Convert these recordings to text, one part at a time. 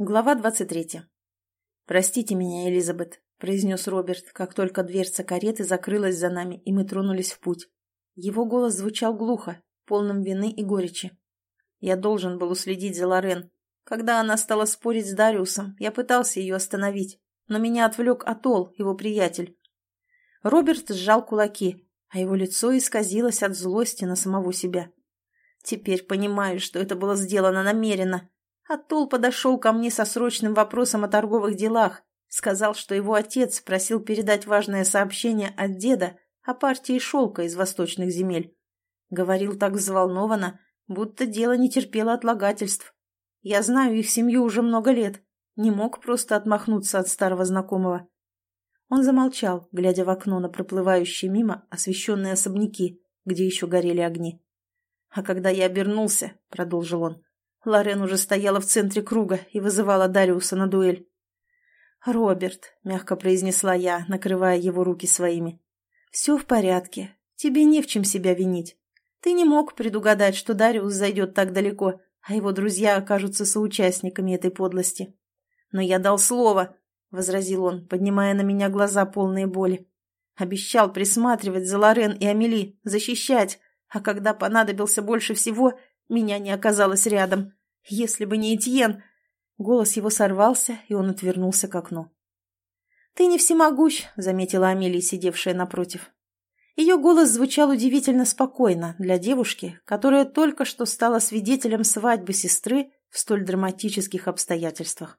Глава 23. «Простите меня, Элизабет», — произнес Роберт, как только дверца кареты закрылась за нами, и мы тронулись в путь. Его голос звучал глухо, полным вины и горечи. Я должен был уследить за Лорен. Когда она стала спорить с Дариусом, я пытался ее остановить, но меня отвлек Атол, его приятель. Роберт сжал кулаки, а его лицо исказилось от злости на самого себя. Теперь понимаю, что это было сделано намеренно. Атол подошел ко мне со срочным вопросом о торговых делах. Сказал, что его отец просил передать важное сообщение от деда о партии шелка из восточных земель. Говорил так взволнованно, будто дело не терпело отлагательств. Я знаю их семью уже много лет. Не мог просто отмахнуться от старого знакомого. Он замолчал, глядя в окно на проплывающие мимо освещенные особняки, где еще горели огни. А когда я обернулся, — продолжил он, Лорен уже стояла в центре круга и вызывала Дариуса на дуэль. «Роберт», — мягко произнесла я, накрывая его руки своими, — «все в порядке. Тебе не в чем себя винить. Ты не мог предугадать, что Дариус зайдет так далеко, а его друзья окажутся соучастниками этой подлости. Но я дал слово», — возразил он, поднимая на меня глаза полные боли. «Обещал присматривать за Лорен и Амели, защищать, а когда понадобился больше всего, меня не оказалось рядом. Если бы не Этьен... Голос его сорвался, и он отвернулся к окну. «Ты не всемогущ», — заметила Амелия, сидевшая напротив. Ее голос звучал удивительно спокойно для девушки, которая только что стала свидетелем свадьбы сестры в столь драматических обстоятельствах.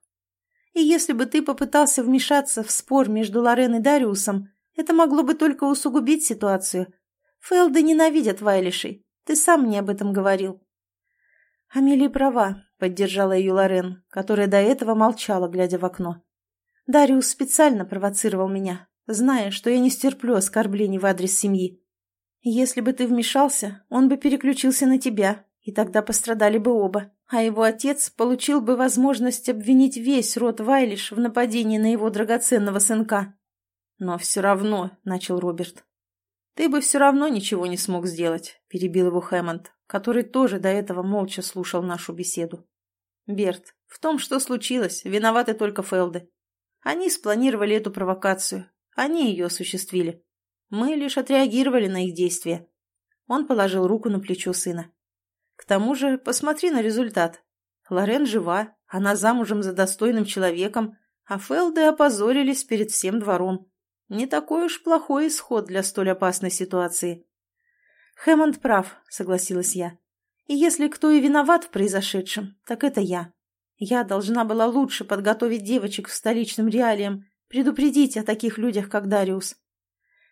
«И если бы ты попытался вмешаться в спор между Лорен и Дариусом, это могло бы только усугубить ситуацию. Фэлды ненавидят Вайлишей, ты сам мне об этом говорил». «Амели права», — поддержала ее Лорен, которая до этого молчала, глядя в окно. «Дариус специально провоцировал меня, зная, что я не стерплю оскорблений в адрес семьи. Если бы ты вмешался, он бы переключился на тебя, и тогда пострадали бы оба, а его отец получил бы возможность обвинить весь род Вайлиш в нападении на его драгоценного сынка». «Но все равно», — начал Роберт. «Ты бы все равно ничего не смог сделать», — перебил его Хэммонд, который тоже до этого молча слушал нашу беседу. «Берт, в том, что случилось, виноваты только Фелды. Они спланировали эту провокацию, они ее осуществили. Мы лишь отреагировали на их действия». Он положил руку на плечо сына. «К тому же, посмотри на результат. Лорен жива, она замужем за достойным человеком, а Фелды опозорились перед всем двором. Не такой уж плохой исход для столь опасной ситуации». «Хэммонд прав», — согласилась я. «И если кто и виноват в произошедшем, так это я. Я должна была лучше подготовить девочек в столичным реалиям, предупредить о таких людях, как Дариус».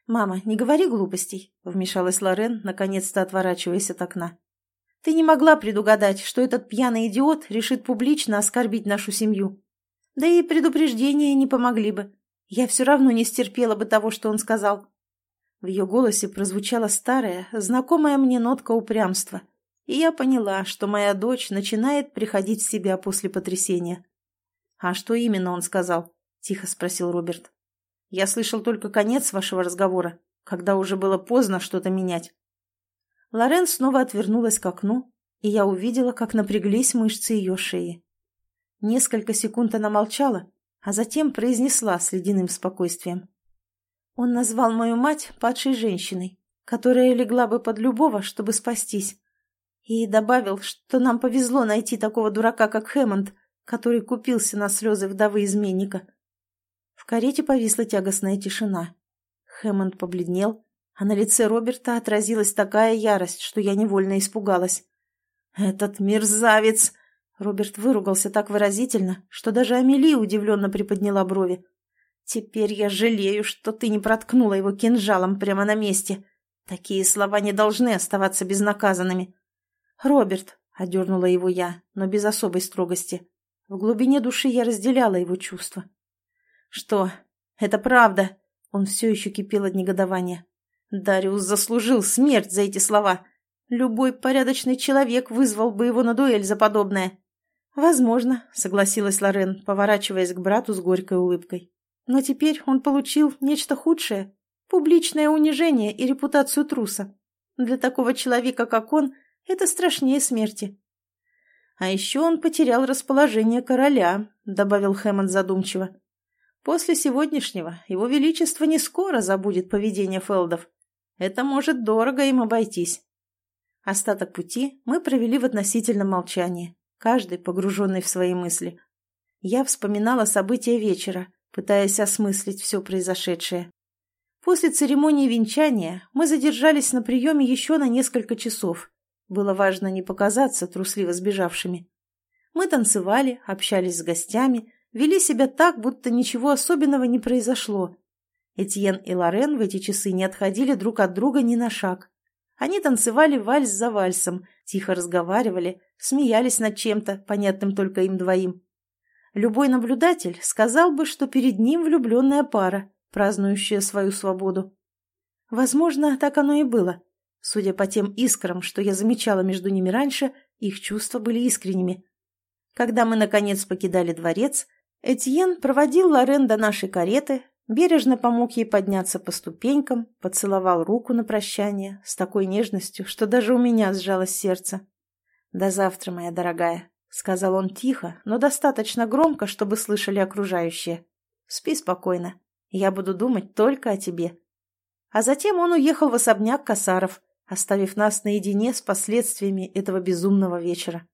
«Мама, не говори глупостей», — вмешалась Лорен, наконец-то отворачиваясь от окна. «Ты не могла предугадать, что этот пьяный идиот решит публично оскорбить нашу семью. Да и предупреждения не помогли бы. Я все равно не стерпела бы того, что он сказал. В ее голосе прозвучала старая, знакомая мне нотка упрямства, и я поняла, что моя дочь начинает приходить в себя после потрясения. «А что именно он сказал?» – тихо спросил Роберт. «Я слышал только конец вашего разговора, когда уже было поздно что-то менять». Лорен снова отвернулась к окну, и я увидела, как напряглись мышцы ее шеи. Несколько секунд она молчала, а затем произнесла с ледяным спокойствием. Он назвал мою мать падшей женщиной, которая легла бы под любого, чтобы спастись. И добавил, что нам повезло найти такого дурака, как Хэммонд, который купился на слезы вдовы изменника. В карете повисла тягостная тишина. Хэммонд побледнел, а на лице Роберта отразилась такая ярость, что я невольно испугалась. «Этот мерзавец!» Роберт выругался так выразительно, что даже Амели удивленно приподняла брови. Теперь я жалею, что ты не проткнула его кинжалом прямо на месте. Такие слова не должны оставаться безнаказанными. Роберт, — одернула его я, но без особой строгости. В глубине души я разделяла его чувства. Что? Это правда. Он все еще кипел от негодования. Дариус заслужил смерть за эти слова. Любой порядочный человек вызвал бы его на дуэль за подобное. Возможно, согласилась Лорен, поворачиваясь к брату с горькой улыбкой. Но теперь он получил нечто худшее – публичное унижение и репутацию труса. Для такого человека, как он, это страшнее смерти. А еще он потерял расположение короля, добавил Хэммонд задумчиво. После сегодняшнего его величество не скоро забудет поведение Фелдов. Это может дорого им обойтись. Остаток пути мы провели в относительном молчании, каждый погруженный в свои мысли. Я вспоминала события вечера, пытаясь осмыслить все произошедшее. После церемонии венчания мы задержались на приеме еще на несколько часов. Было важно не показаться трусливо сбежавшими. Мы танцевали, общались с гостями, вели себя так, будто ничего особенного не произошло. Этьен и Лорен в эти часы не отходили друг от друга ни на шаг. Они танцевали вальс за вальсом, тихо разговаривали, смеялись над чем-то, понятным только им двоим. Любой наблюдатель сказал бы, что перед ним влюбленная пара, празднующая свою свободу. Возможно, так оно и было. Судя по тем искрам, что я замечала между ними раньше, их чувства были искренними. Когда мы, наконец, покидали дворец, Этьен проводил Лорен до нашей кареты, бережно помог ей подняться по ступенькам, поцеловал руку на прощание с такой нежностью, что даже у меня сжалось сердце. «До завтра, моя дорогая», — сказал он тихо, но достаточно громко, чтобы слышали окружающие. «Спи спокойно. Я буду думать только о тебе». А затем он уехал в особняк Касаров, оставив нас наедине с последствиями этого безумного вечера.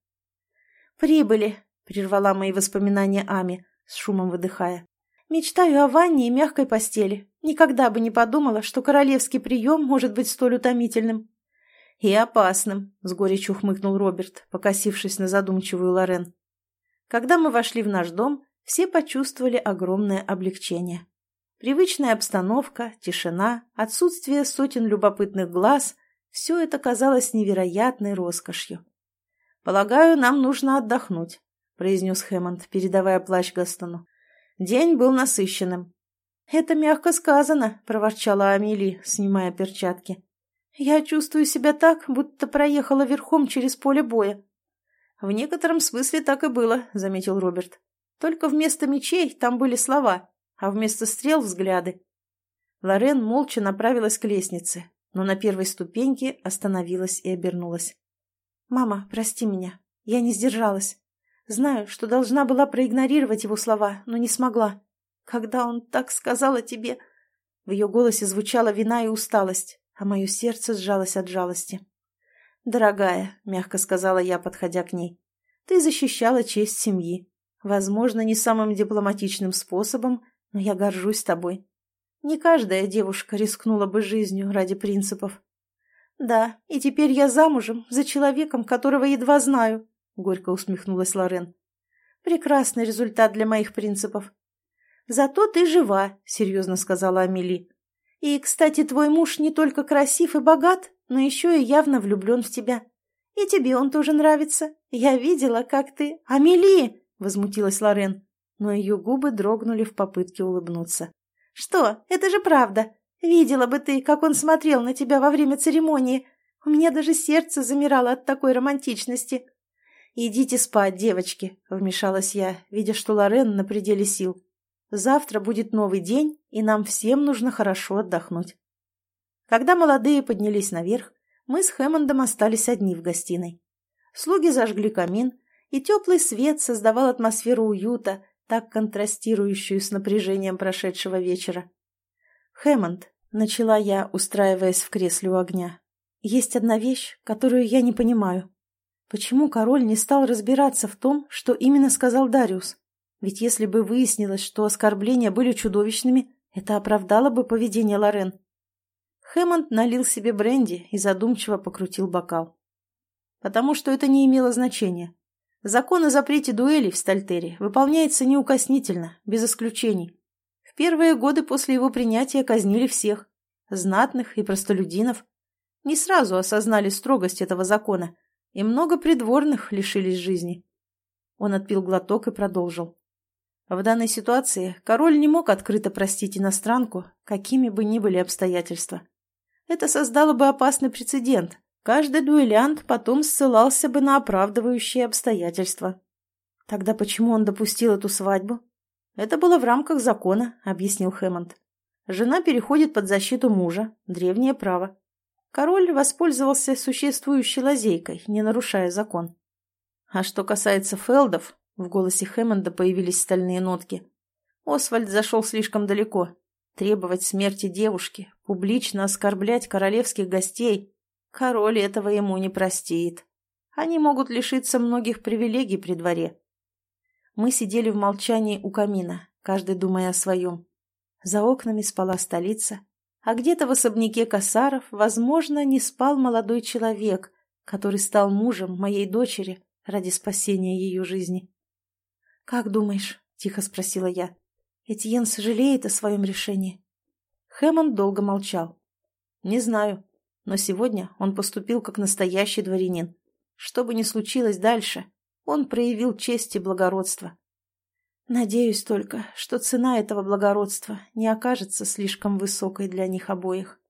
«Прибыли», — прервала мои воспоминания Ами, с шумом выдыхая. «Мечтаю о ванне и мягкой постели. Никогда бы не подумала, что королевский прием может быть столь утомительным». «И опасным», — с горечью хмыкнул Роберт, покосившись на задумчивую Лорен. Когда мы вошли в наш дом, все почувствовали огромное облегчение. Привычная обстановка, тишина, отсутствие сотен любопытных глаз — все это казалось невероятной роскошью. «Полагаю, нам нужно отдохнуть», — произнес Хэммонд, передавая плащ Гастону. «День был насыщенным». «Это мягко сказано», — проворчала Амели, снимая перчатки. «Я чувствую себя так, будто проехала верхом через поле боя». «В некотором смысле так и было», — заметил Роберт. «Только вместо мечей там были слова, а вместо стрел — взгляды». Лорен молча направилась к лестнице, но на первой ступеньке остановилась и обернулась. «Мама, прости меня. Я не сдержалась. Знаю, что должна была проигнорировать его слова, но не смогла. Когда он так сказал о тебе...» В ее голосе звучала вина и усталость, а мое сердце сжалось от жалости. «Дорогая», — мягко сказала я, подходя к ней, — «ты защищала честь семьи. Возможно, не самым дипломатичным способом, но я горжусь тобой. Не каждая девушка рискнула бы жизнью ради принципов. Да, и теперь я замужем за человеком, которого едва знаю, — горько усмехнулась Лорен. «Прекрасный результат для моих принципов». «Зато ты жива», — серьезно сказала Амели. «И, кстати, твой муж не только красив и богат, но еще и явно влюблен в тебя. И тебе он тоже нравится. Я видела, как ты...» «Амели!» — возмутилась Лорен, но ее губы дрогнули в попытке улыбнуться. «Что? Это же правда. Видела бы ты, как он смотрел на тебя во время церемонии. У меня даже сердце замирало от такой романтичности». «Идите спать, девочки», — вмешалась я, видя, что Лорен на пределе сил. «Завтра будет новый день, и нам всем нужно хорошо отдохнуть». Когда молодые поднялись наверх, мы с Хэммондом остались одни в гостиной. Слуги зажгли камин, и теплый свет создавал атмосферу уюта, так контрастирующую с напряжением прошедшего вечера. «Хэммонд», — начала я, устраиваясь в кресле у огня, — «есть одна вещь, которую я не понимаю. Почему король не стал разбираться в том, что именно сказал Дариус? Ведь если бы выяснилось, что оскорбления были чудовищными, это оправдало бы поведение Лорен. Хэммонд налил себе бренди и задумчиво покрутил бокал. Потому что это не имело значения. Закон о запрете дуэлей в Стальтере выполняется неукоснительно, без исключений. В первые годы после его принятия казнили всех – знатных и простолюдинов. Не сразу осознали строгость этого закона – и много придворных лишились жизни. Он отпил глоток и продолжил. В данной ситуации король не мог открыто простить иностранку, какими бы ни были обстоятельства. Это создало бы опасный прецедент. Каждый дуэлянт потом ссылался бы на оправдывающие обстоятельства. Тогда почему он допустил эту свадьбу? Это было в рамках закона, объяснил Хэммонд. Жена переходит под защиту мужа, древнее право. Король воспользовался существующей лазейкой, не нарушая закон. А что касается Фелдов, в голосе Хэммонда появились стальные нотки. Освальд зашел слишком далеко. Требовать смерти девушки, публично оскорблять королевских гостей. Король этого ему не простит. Они могут лишиться многих привилегий при дворе. Мы сидели в молчании у камина, каждый думая о своем. За окнами спала столица, а где-то в особняке Касаров, возможно, не спал молодой человек, который стал мужем моей дочери ради спасения ее жизни. «Как думаешь?» — тихо спросила я. «Этьен сожалеет о своем решении?» Хэммонд долго молчал. «Не знаю, но сегодня он поступил как настоящий дворянин. Что бы ни случилось дальше, он проявил честь и благородство. Надеюсь только, что цена этого благородства не окажется слишком высокой для них обоих.